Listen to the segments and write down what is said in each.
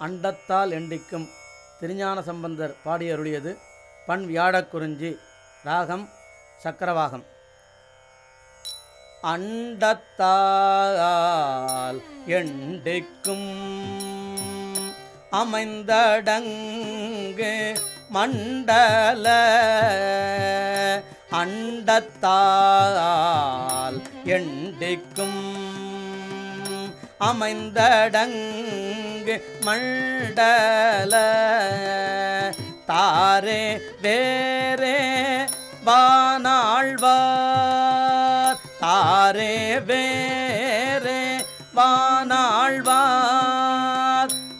அண்டத்தால் எண்டிக்கும் திருஞான சம்பந்தர் பாடியருளியது பண் வியாழக்குறிஞ்சி ராகம் சக்கரவாகம். அண்டத்தால் எண்டிக்கும் அமைந்தடங்கு மண்டல அண்டத்தால் எண்டிக்கும் அமைந்தடங்கு மண்டல தாரே வேரே வானாழ்வார். தாரே வேரே வானாழ்வார்.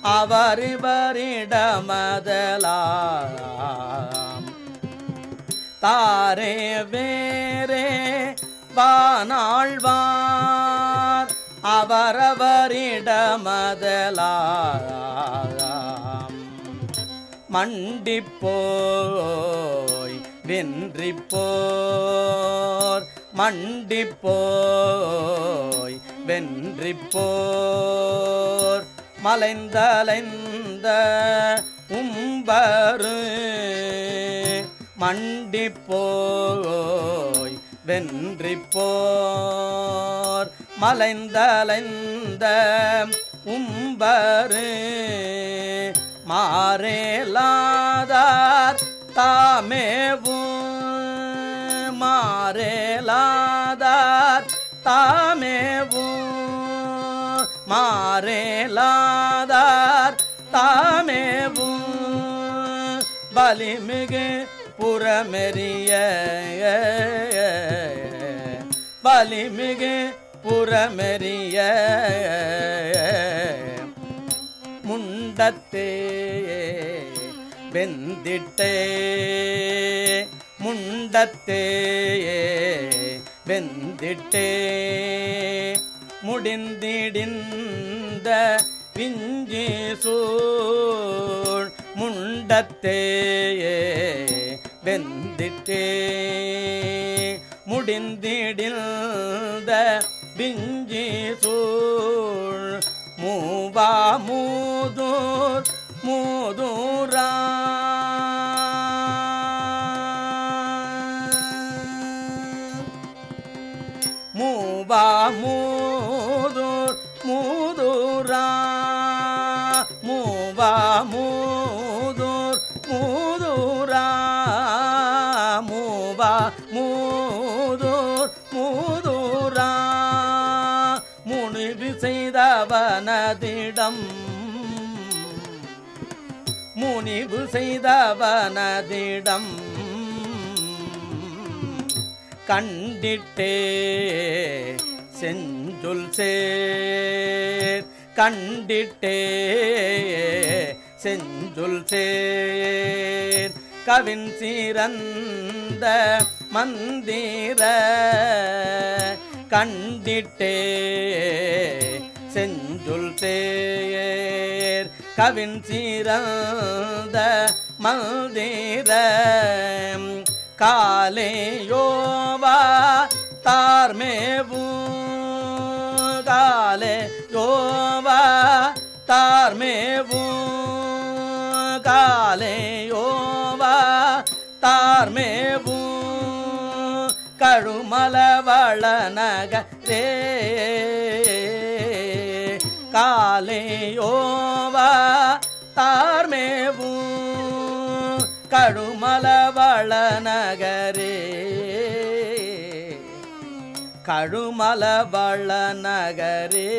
அவரிவரிடமதலாம் தாரே வேரே வானாழ்வார். அவரவரிடமதலாம் மண்டிப்போய் வென்றிப்போர். மண்டிப்போய் வென்றிப்போர். மலைந்தலைந்த உம்பரு. மண்டிப்போய் வென்றிப்போர். மலைந்தலைந்த உம்பரு மாறேலாதார் தாமேவும் மாறேலாதார் தாமேவும் மாறேலாதார் தாமேவும் பலிமிகு புறமெறிய பலிமிகு புறமெறிய முண்டத்தே வெந்திட்டே. முண்டத்தே வெந்திட்டே. முடிந்திடிந்த விஞ்சி சூழ் முண்டத்தே வெந்திட்டே. முடிந்திடிந்த விஞ்சி சூழ் மூவா மூதூர் மூதூரா. மூவா மூதூர் மூதூரா. மூவா மூ செய்தவனதிடம் முனிவு செய்தவனதிடம் கண்டிட்டே செஞ்சொல் சேர். கண்டிட்டே செஞ்சொல் சேர். கவின் சீரந்த மந்திர கண்டிட்டே செஞ்சொல் சேர் கவின் சீரந்த மல்தீர. காலேயோவா தார்மேவும் தார்மேவு காலே யோவா தார்மேவும் காலே யோவா தார்மேவு கழுமலவள நகரே. காலையோவா தார்மேவும் தார்மேவு கழுமலவள நகரே கழுமலவள நகரே